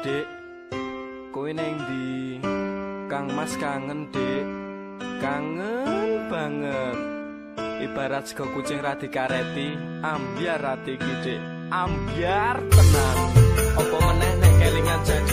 Dik, kowe ning ndi? Kang Mas kangen, Dik. Kangen banget. Ibarat sego kucing ra dikareti, ambyar ati iki, Dik. Ambyar tenan. Apa meneh nek kelingan jajan?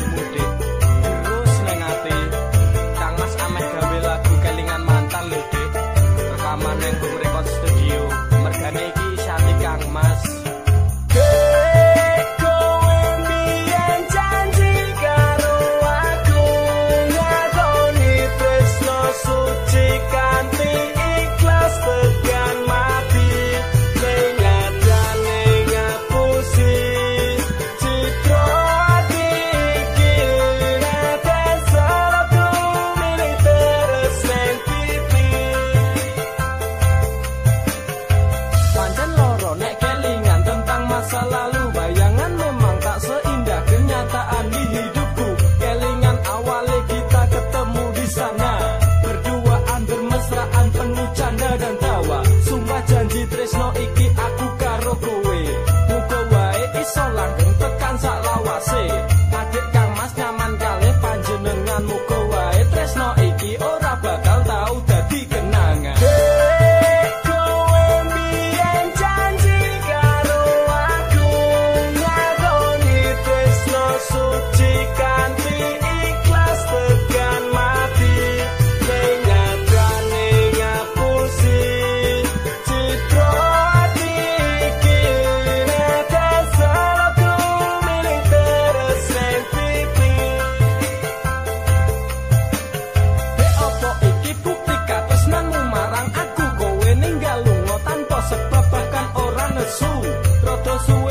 Sul, Protosul